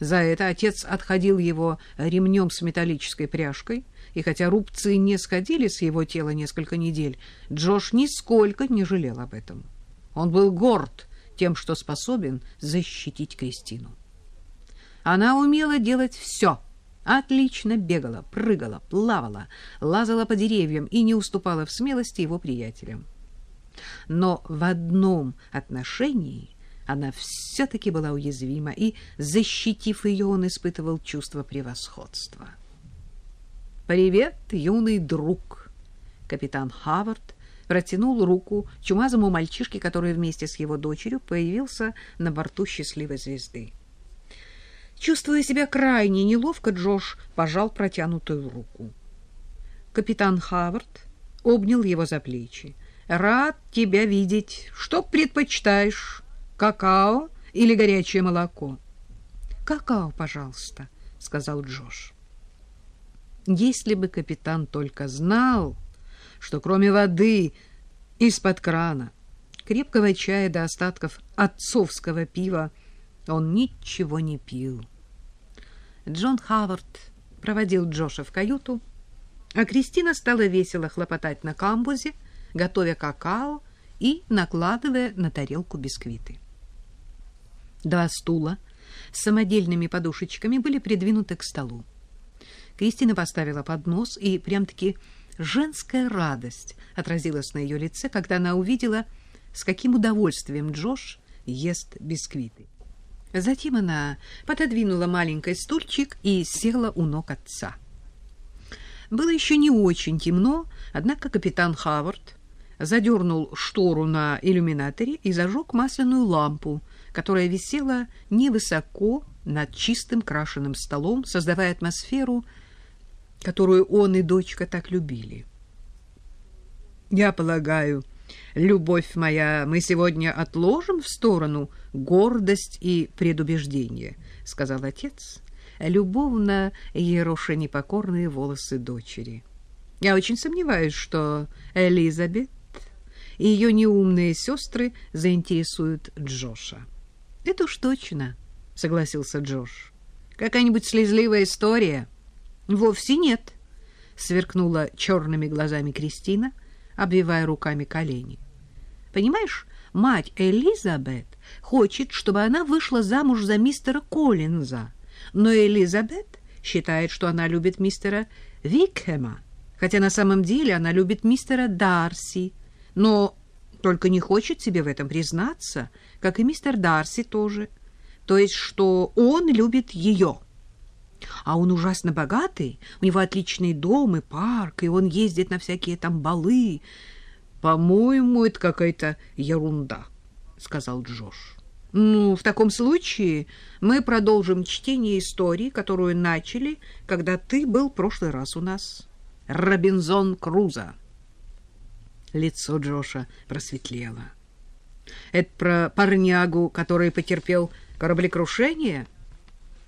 За это отец отходил его ремнем с металлической пряжкой, и хотя рубцы не сходили с его тела несколько недель, Джош нисколько не жалел об этом. Он был горд тем, что способен защитить Кристину. Она умела делать все. Отлично бегала, прыгала, плавала, лазала по деревьям и не уступала в смелости его приятелям. Но в одном отношении она все-таки была уязвима, и, защитив ее, он испытывал чувство превосходства. «Привет, юный друг!» Капитан Хавард протянул руку чумазому мальчишке, который вместе с его дочерью появился на борту счастливой звезды. Чувствуя себя крайне неловко, Джош пожал протянутую руку. Капитан Хавард обнял его за плечи. «Рад тебя видеть. Что предпочитаешь?» Какао или горячее молоко? Какао, пожалуйста, сказал Джош. Если бы капитан только знал, что кроме воды из-под крана, крепкого чая до остатков отцовского пива, он ничего не пил. Джон Хавард проводил Джоша в каюту, а Кристина стала весело хлопотать на камбузе, готовя какао и накладывая на тарелку бисквиты. Два стула с самодельными подушечками были придвинуты к столу. Кристина поставила поднос, и прям-таки женская радость отразилась на ее лице, когда она увидела, с каким удовольствием Джош ест бисквиты. Затем она пододвинула маленький стульчик и села у ног отца. Было еще не очень темно, однако капитан Хавард задернул штору на иллюминаторе и зажег масляную лампу, которая висела невысоко над чистым крашеным столом, создавая атмосферу, которую он и дочка так любили. «Я полагаю, любовь моя, мы сегодня отложим в сторону гордость и предубеждение», — сказал отец, любовно ероша непокорные волосы дочери. «Я очень сомневаюсь, что Элизабет и ее неумные сестры заинтересуют Джоша». Это уж точно, согласился Джош. Какая-нибудь слезливая история? Вовсе нет, сверкнула черными глазами Кристина, обвивая руками колени. Понимаешь, мать Элизабет хочет, чтобы она вышла замуж за мистера Коллинза, но Элизабет считает, что она любит мистера Викхема, хотя на самом деле она любит мистера Дарси, но только не хочет себе в этом признаться, как и мистер Дарси тоже. То есть, что он любит ее. А он ужасно богатый, у него отличный дом и парк, и он ездит на всякие там балы. По-моему, это какая-то ерунда, сказал Джош. Ну, в таком случае мы продолжим чтение истории, которую начали, когда ты был в прошлый раз у нас. Робинзон Крузо. Лицо Джоша просветлело. Это про парнягу, который потерпел кораблекрушение?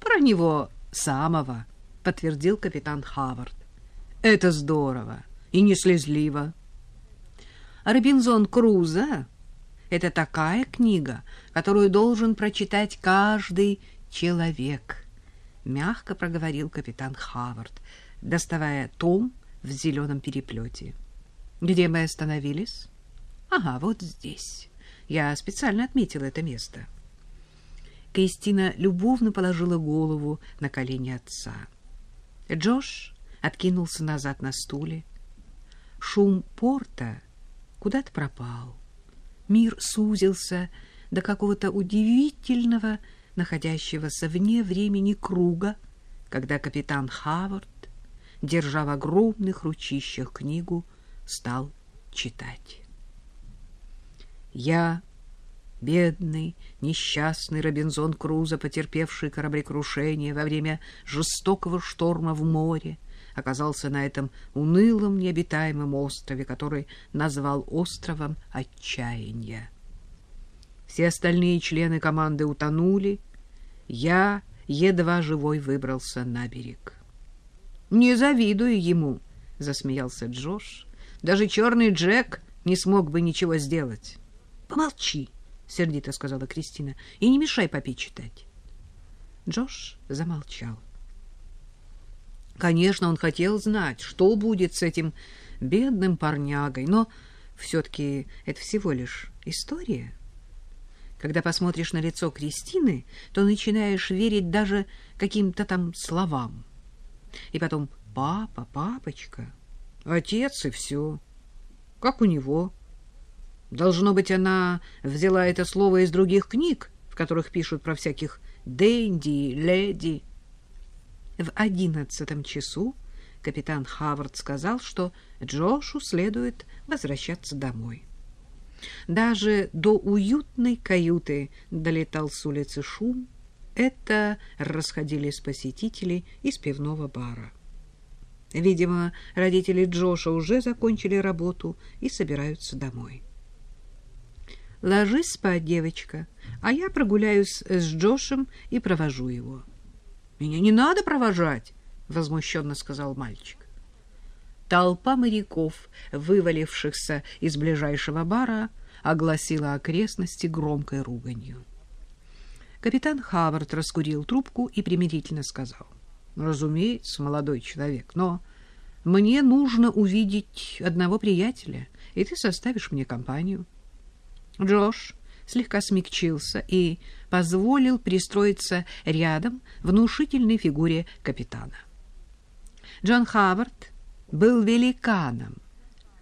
Про него самого, подтвердил капитан Хавард. Это здорово и не слезливо. Робинзон Крузо — это такая книга, которую должен прочитать каждый человек, мягко проговорил капитан Хавард, доставая том в зеленом переплете. Где мы остановились? Ага, вот здесь. Я специально отметила это место. Кристина любовно положила голову на колени отца. Джош откинулся назад на стуле. Шум порта куда-то пропал. Мир сузился до какого-то удивительного, находящегося вне времени круга, когда капитан Хавард, держа в огромных ручищах книгу, стал читать. Я, бедный, несчастный Робинзон Крузо, потерпевший кораблекрушение во время жестокого шторма в море, оказался на этом унылом необитаемом острове, который назвал островом отчаяния. Все остальные члены команды утонули. Я едва живой выбрался на берег. «Не завидую ему», — засмеялся Джош. Даже черный Джек не смог бы ничего сделать. — Помолчи, — сердито сказала Кристина, — и не мешай папе читать. Джош замолчал. Конечно, он хотел знать, что будет с этим бедным парнягой, но все-таки это всего лишь история. Когда посмотришь на лицо Кристины, то начинаешь верить даже каким-то там словам. И потом папа, папочка, отец и все. Как у него. Должно быть, она взяла это слово из других книг, в которых пишут про всяких денди, леди. В одиннадцатом часу капитан Хавард сказал, что Джошу следует возвращаться домой. Даже до уютной каюты долетал с улицы шум. Это расходились посетители из пивного бара. Видимо, родители Джоша уже закончили работу и собираются домой. «Ложись спать, девочка, а я прогуляюсь с Джошем и провожу его». «Меня не надо провожать», — возмущенно сказал мальчик. Толпа моряков, вывалившихся из ближайшего бара, огласила окрестности громкой руганью. Капитан Хавард раскурил трубку и примирительно сказал. «Разумеется, молодой человек, но мне нужно увидеть одного приятеля, и ты составишь мне компанию». Джош слегка смягчился и позволил пристроиться рядом внушительной фигуре капитана. Джон Хавард был великаном,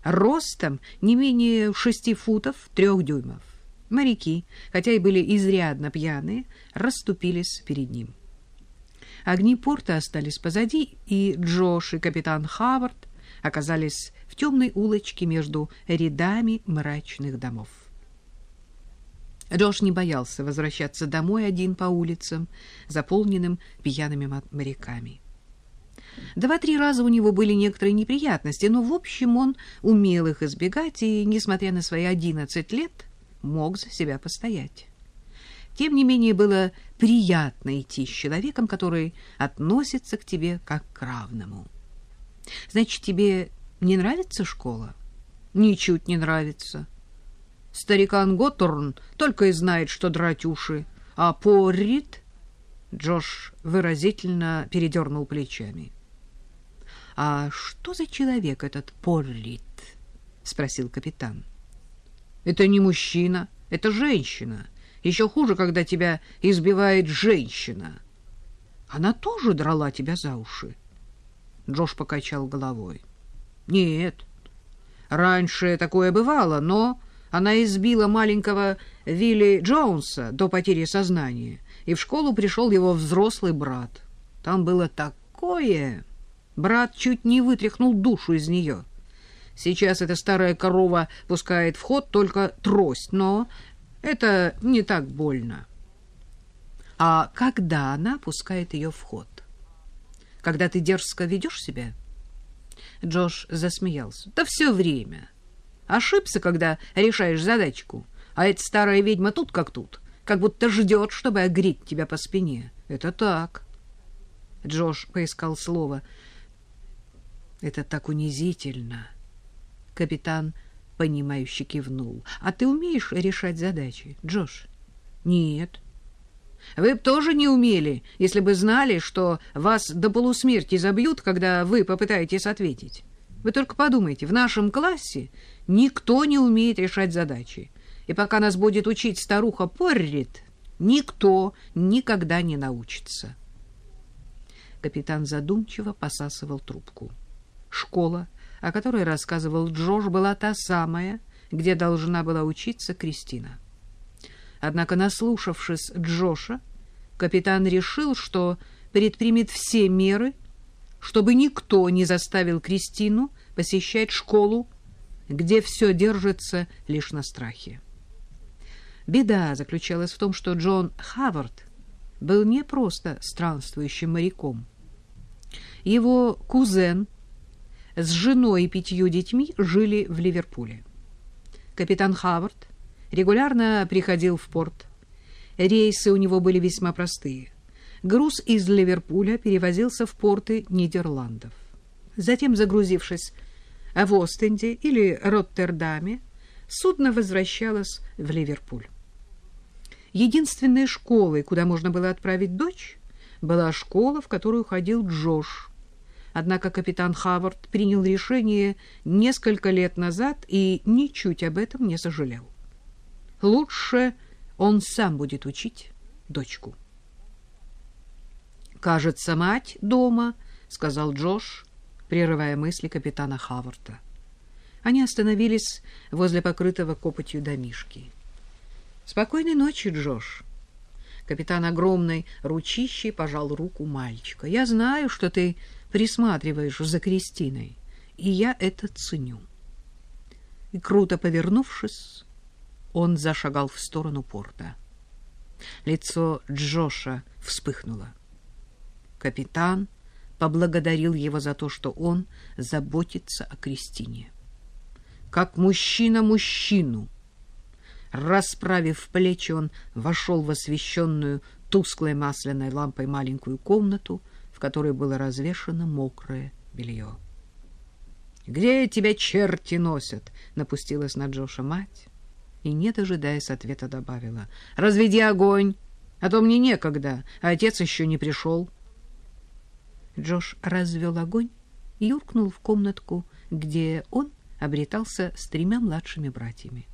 ростом не менее шести футов трех дюймов. Моряки, хотя и были изрядно пьяные, расступились перед ним. Огни порта остались позади, и Джош и капитан Хавард оказались в темной улочке между рядами мрачных домов. Джош не боялся возвращаться домой один по улицам, заполненным пьяными моряками. Два-три раза у него были некоторые неприятности, но, в общем, он умел их избегать и, несмотря на свои одиннадцать лет, мог за себя постоять. Тем не менее, было приятно идти с человеком, который относится к тебе как к равному. Значит, тебе не нравится школа? Ничуть не нравится. Старикан Готторн только и знает, что драть уши, а Поррит... Джош выразительно передернул плечами. — А что за человек этот Поррит? — спросил капитан. — Это не мужчина, это женщина. Еще хуже, когда тебя избивает женщина. Она тоже драла тебя за уши. Джош покачал головой. — Нет, раньше такое бывало, но она избила маленького Вилли Джонса до потери сознания, и в школу пришел его взрослый брат. Там было такое... Брат чуть не вытряхнул душу из нее. Сейчас эта старая корова пускает в ход только трость, но это не так больно. А когда она пускает ее в ход? Когда ты дерзко ведешь себя? Джош засмеялся. Да все время. Ошибся, когда решаешь задачку. А эта старая ведьма тут как тут, как будто ждет, чтобы огреть тебя по спине. Это так. Джош поискал слово. Это так унизительно. Капитан, понимающе кивнул. А ты умеешь решать задачи, Джош? Нет. Вы бы тоже не умели, если бы знали, что вас до полусмерти забьют, когда вы попытаетесь ответить. Вы только подумайте, в нашем классе никто не умеет решать задачи. И пока нас будет учить старуха Поррит, никто никогда не научится. Капитан задумчиво посасывал трубку. Школа, о которой рассказывал Джош, была та самая, где должна была учиться Кристина. Однако, наслушавшись Джоша, капитан решил, что предпримет все меры, чтобы никто не заставил Кристину посещать школу, где все держится лишь на страхе. Беда заключалась в том, что Джон Хавард был не просто странствующим моряком. Его кузен с женой и пятью детьми жили в Ливерпуле. Капитан Хавард регулярно приходил в порт. Рейсы у него были весьма простые. Груз из Ливерпуля перевозился в порты Нидерландов. Затем, загрузившись в Остенде или Роттердаме, судно возвращалось в Ливерпуль. Единственной школой, куда можно было отправить дочь, была школа, в которую ходил Джош. Однако капитан Хавард принял решение несколько лет назад и ничуть об этом не сожалел. Лучше он сам будет учить дочку. «Кажется, мать дома», — сказал Джош, прерывая мысли капитана Хаварда. Они остановились возле покрытого копотью домишки. «Спокойной ночи, Джош!» Капитан огромной ручищей пожал руку мальчика. «Я знаю, что ты присматриваешь за Кристиной, и я это ценю». И, круто повернувшись, он зашагал в сторону порта. Лицо Джоша вспыхнуло. Капитан поблагодарил его за то, что он заботится о Кристине. Как мужчина мужчину. Расправив плечи, он вошел в освещенную тусклой масляной лампой маленькую комнату, в которой было развешено мокрое белье. «Где тебя черти носят?» — напустилась на Джоша мать и, не дожидаясь ответа, добавила. «Разведи огонь, а то мне некогда, а отец еще не пришел». Джош развел огонь и юркнул в комнатку, где он обретался с тремя младшими братьями.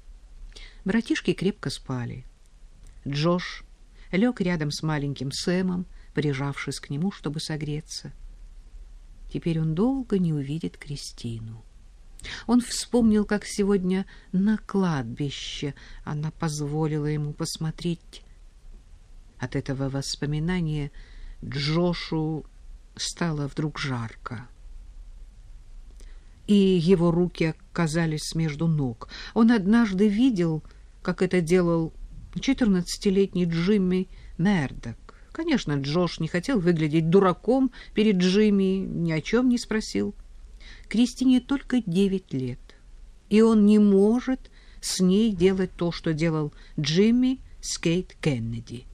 Братишки крепко спали. Джош лег рядом с маленьким Сэмом, прижавшись к нему, чтобы согреться. Теперь он долго не увидит Кристину. Он вспомнил, как сегодня на кладбище она позволила ему посмотреть. От этого воспоминания Джошу стало вдруг жарко. И его руки оказались между ног. Он однажды видел, как это делал четырнадцатилетний Джимми Мердок. Конечно, Джош не хотел выглядеть дураком перед Джимми, ни о чем не спросил. Кристине только девять лет, и он не может с ней делать то, что делал Джимми с Кейт Кеннеди.